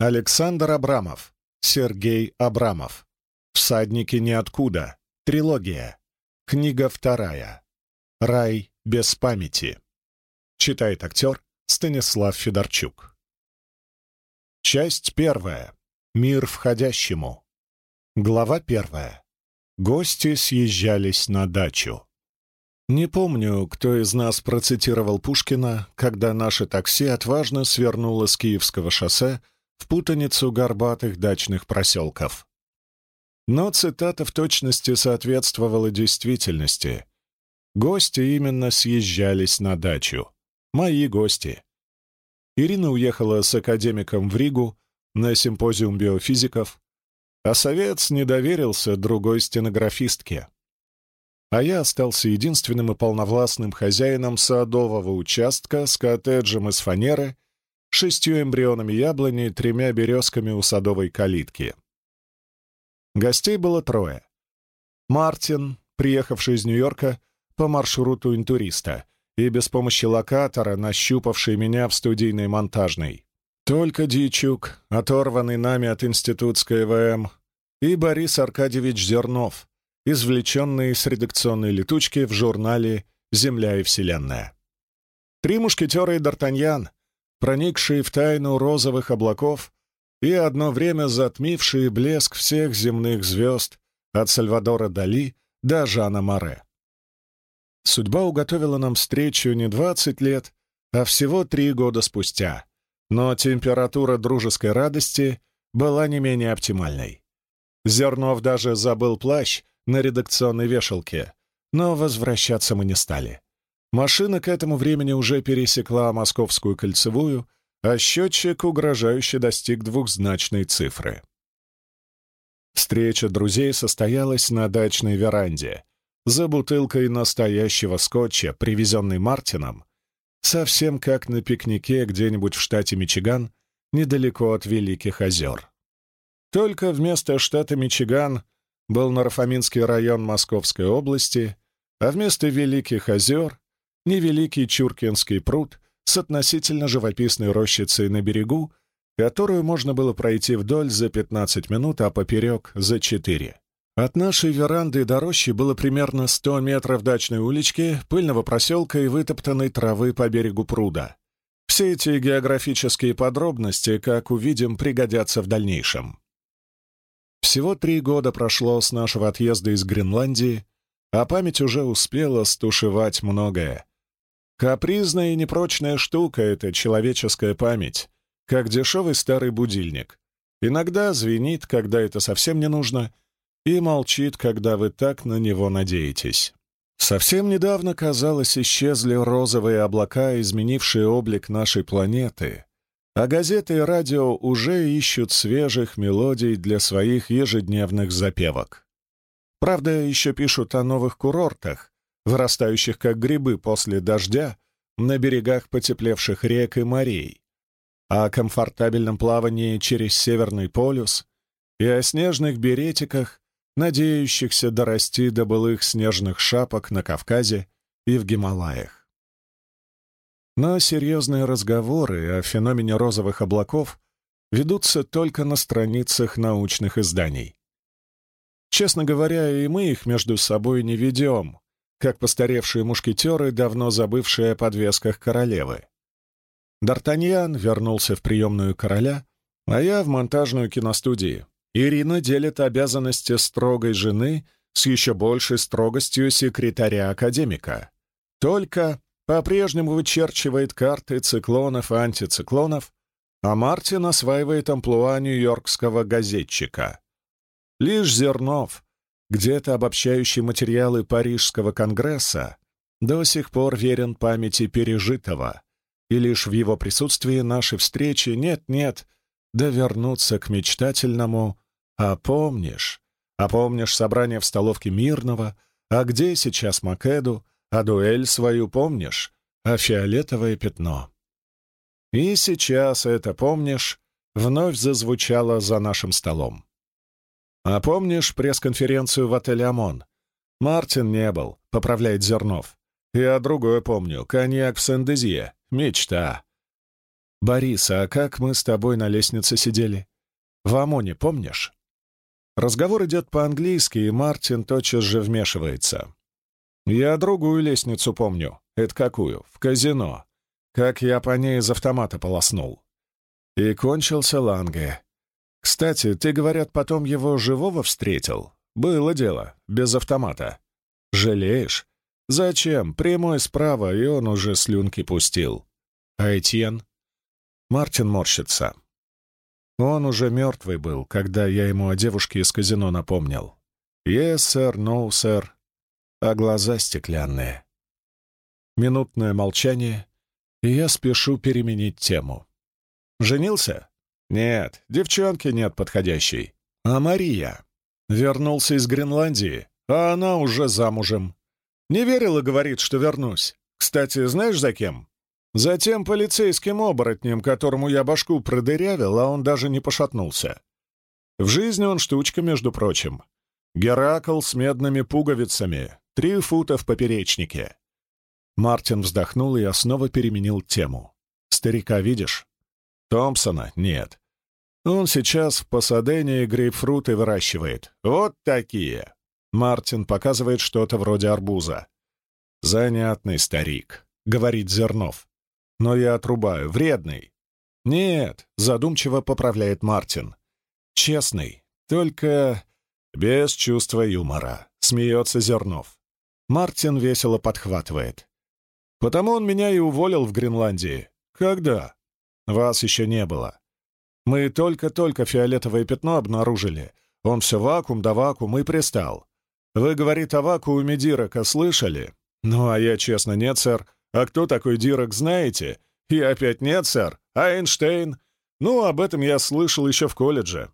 Александр Абрамов, Сергей Абрамов. «Всадники ниоткуда». Трилогия. Книга вторая. «Рай без памяти». Читает актер Станислав Федорчук. Часть первая. Мир входящему. Глава первая. Гости съезжались на дачу. Не помню, кто из нас процитировал Пушкина, когда наше такси отважно свернуло с Киевского шоссе в путаницу горбатых дачных проселков. Но цитата в точности соответствовала действительности. Гости именно съезжались на дачу. Мои гости. Ирина уехала с академиком в Ригу на симпозиум биофизиков, а Совец не доверился другой стенографистке. А я остался единственным и полновластным хозяином садового участка с коттеджем из фанеры, шестью эмбрионами яблони, тремя березками у садовой калитки. Гостей было трое. Мартин, приехавший из Нью-Йорка по маршруту интуриста, и без помощи локатора, нащупавший меня в студийной монтажной. Только Дичук, оторванный нами от институтской ВМ, и Борис Аркадьевич Зернов, извлеченный с редакционной летучки в журнале «Земля и Вселенная». Три мушкетера и Д'Артаньян, проникшие в тайну розовых облаков и одно время затмившие блеск всех земных звезд от Сальвадора Дали до Жана Море. Судьба уготовила нам встречу не двадцать лет, а всего три года спустя, но температура дружеской радости была не менее оптимальной. Зернов даже забыл плащ на редакционной вешалке, но возвращаться мы не стали. Машина к этому времени уже пересекла Московскую кольцевую, а счетчик угрожающе достиг двухзначной цифры. Встреча друзей состоялась на дачной веранде, за бутылкой настоящего скотча, привезенной Мартином, совсем как на пикнике где-нибудь в штате Мичиган, недалеко от Великих озер. Только вместо штата Мичиган был Нарафаминский район Московской области, а вместо Великих озер — невеликий Чуркинский пруд с относительно живописной рощицей на берегу, которую можно было пройти вдоль за 15 минут, а поперек — за 4. От нашей веранды до рощи было примерно 100 метров дачной улички, пыльного проселка и вытоптанной травы по берегу пруда. Все эти географические подробности, как увидим, пригодятся в дальнейшем. Всего три года прошло с нашего отъезда из Гренландии, а память уже успела стушевать многое. Капризная и непрочная штука — это человеческая память, как дешевый старый будильник. Иногда звенит, когда это совсем не нужно, и молчит, когда вы так на него надеетесь. Совсем недавно, казалось, исчезли розовые облака, изменившие облик нашей планеты, а газеты и радио уже ищут свежих мелодий для своих ежедневных запевок. Правда, еще пишут о новых курортах, вырастающих как грибы после дождя на берегах потеплевших рек и морей, о комфортабельном плавании через Северный полюс и о снежных беретиках, надеющихся дорасти до былых снежных шапок на Кавказе и в Гималаях. Но серьезные разговоры о феномене розовых облаков ведутся только на страницах научных изданий. Честно говоря, и мы их между собой не ведем, как постаревшие мушкетеры, давно забывшие о подвесках королевы. Д'Артаньян вернулся в приемную короля, а я в монтажную киностудии. Ирина делит обязанности строгой жены с еще большей строгостью секретаря-академика. Только по-прежнему вычерчивает карты циклонов и антициклонов, а Мартин осваивает амплуа нью-йоркского газетчика. Лишь Зернов, где-то обобщающий материалы Парижского конгресса, до сих пор верен памяти пережитого, и лишь в его присутствии наши встречи нет-нет, да вернуться к мечтательному «А помнишь? А помнишь собрание в столовке Мирного? А где сейчас Македу? А дуэль свою помнишь? А фиолетовое пятно?» И сейчас это «помнишь» вновь зазвучало за нашим столом. «А помнишь пресс-конференцию в отеле «Омон»? Мартин не был, поправляет Зернов. Я другое помню. Коньяк в Сен-Дезье. Мечта. «Борис, а как мы с тобой на лестнице сидели? В ОМОНе, помнишь?» Разговор идет по-английски, и Мартин тотчас же вмешивается. «Я другую лестницу помню. Это какую? В казино. Как я по ней из автомата полоснул». И кончился Ланге. «Кстати, ты, говорят, потом его живого встретил? Было дело, без автомата. Жалеешь? Зачем? Прямой справа, и он уже слюнки пустил. А Этьен?» Мартин морщится. Он уже мертвый был, когда я ему о девушке из казино напомнил. «Yes, сэр, no, сэр». А глаза стеклянные. Минутное молчание, и я спешу переменить тему. «Женился?» «Нет, девчонки нет подходящей. А Мария?» «Вернулся из Гренландии, а она уже замужем. Не верила, говорит, что вернусь. Кстати, знаешь, за кем?» Затем полицейским оборотнем, которому я башку продырявил, а он даже не пошатнулся. В жизни он штучка, между прочим. Геракл с медными пуговицами, три фута в поперечнике. Мартин вздохнул, и снова переменил тему. «Старика видишь?» «Томпсона? Нет. Он сейчас в Пасадене грейпфруты выращивает. Вот такие!» Мартин показывает что-то вроде арбуза. «Занятный старик», — говорит Зернов но я отрубаю. Вредный. Нет, задумчиво поправляет Мартин. Честный, только без чувства юмора. Смеется Зернов. Мартин весело подхватывает. Потому он меня и уволил в Гренландии. Когда? Вас еще не было. Мы только-только фиолетовое пятно обнаружили. Он все вакуум да вакуум и пристал. Вы, говорит, о вакууме Дирака слышали? Ну, а я, честно, нет, сэр. А кто такой Дирак, знаете? И опять нет, сэр. А Эйнштейн? Ну, об этом я слышал еще в колледже.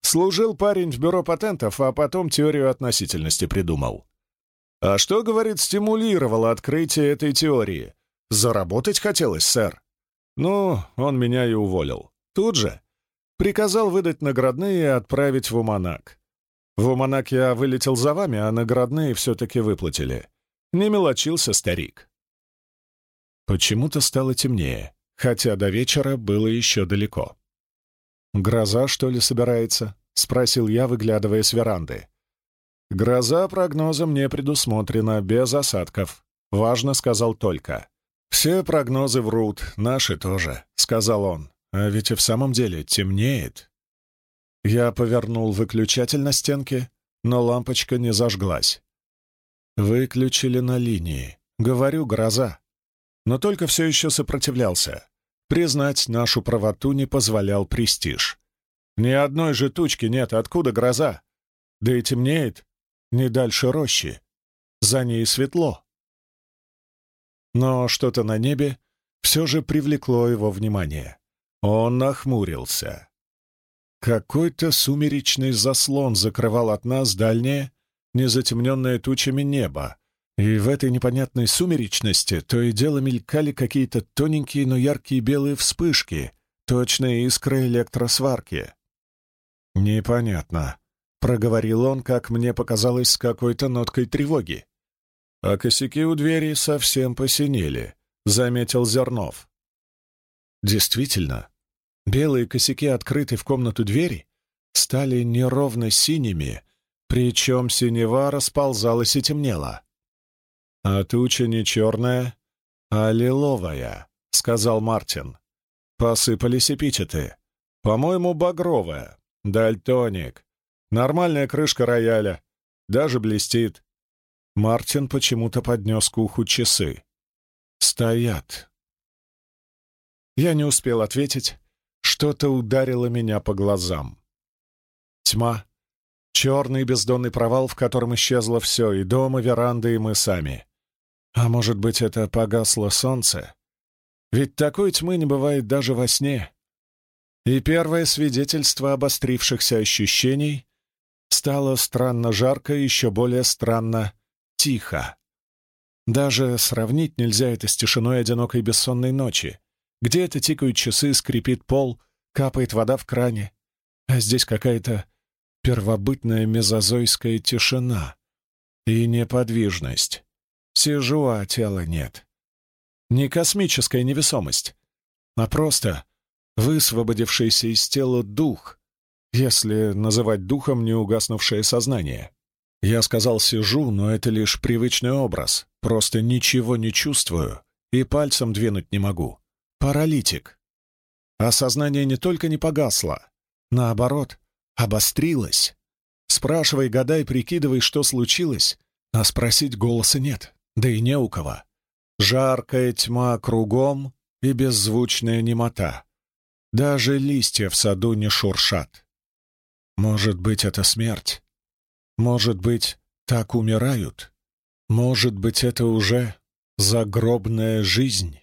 Служил парень в бюро патентов, а потом теорию относительности придумал. А что, говорит, стимулировало открытие этой теории? Заработать хотелось, сэр. Ну, он меня и уволил. Тут же. Приказал выдать наградные и отправить в Уманак. В Уманак я вылетел за вами, а наградные все-таки выплатили. Не мелочился старик. Почему-то стало темнее, хотя до вечера было еще далеко. «Гроза, что ли, собирается?» — спросил я, выглядывая с веранды. «Гроза прогнозом не предусмотрена, без осадков. Важно, — сказал только. «Все прогнозы врут, наши тоже», — сказал он. «А ведь и в самом деле темнеет». Я повернул выключатель на стенке, но лампочка не зажглась. «Выключили на линии. Говорю, гроза но только все еще сопротивлялся. Признать нашу правоту не позволял престиж. Ни одной же тучки нет, откуда гроза? Да и темнеет не дальше рощи. За ней светло. Но что-то на небе все же привлекло его внимание. Он нахмурился. Какой-то сумеречный заслон закрывал от нас дальнее, незатемненное тучами небо, и в этой непонятной сумеречности то и дело мелькали какие-то тоненькие, но яркие белые вспышки, точные искры электросварки. «Непонятно», — проговорил он, как мне показалось, с какой-то ноткой тревоги. «А косяки у двери совсем посинели», — заметил Зернов. Действительно, белые косяки, открыты в комнату двери, стали неровно синими, причем синева расползалась и темнела. «А туча не черная, а лиловая», — сказал Мартин. «Посыпались эпитеты. По-моему, багровая. Дальтоник. Нормальная крышка рояля. Даже блестит». Мартин почему-то поднес к уху часы. «Стоят». Я не успел ответить. Что-то ударило меня по глазам. Тьма. Черный бездонный провал, в котором исчезло все, и дом, и веранда, и мы сами. А может быть, это погасло солнце? Ведь такой тьмы не бывает даже во сне. И первое свидетельство обострившихся ощущений стало странно жарко и еще более странно тихо. Даже сравнить нельзя это с тишиной одинокой бессонной ночи. Где-то тикают часы, скрипит пол, капает вода в кране. А здесь какая-то первобытная мезозойская тишина и неподвижность. Сижу, а тела нет. Не космическая невесомость, а просто высвободившийся из тела дух, если называть духом неугаснувшее сознание. Я сказал «сижу», но это лишь привычный образ, просто ничего не чувствую и пальцем двинуть не могу. Паралитик. А сознание не только не погасло, наоборот, обострилось. Спрашивай, гадай, прикидывай, что случилось, а спросить голоса нет, да и не у кого. Жаркая тьма кругом и беззвучная немота. Даже листья в саду не шуршат. Может быть, это смерть? Может быть, так умирают? Может быть, это уже загробная жизнь?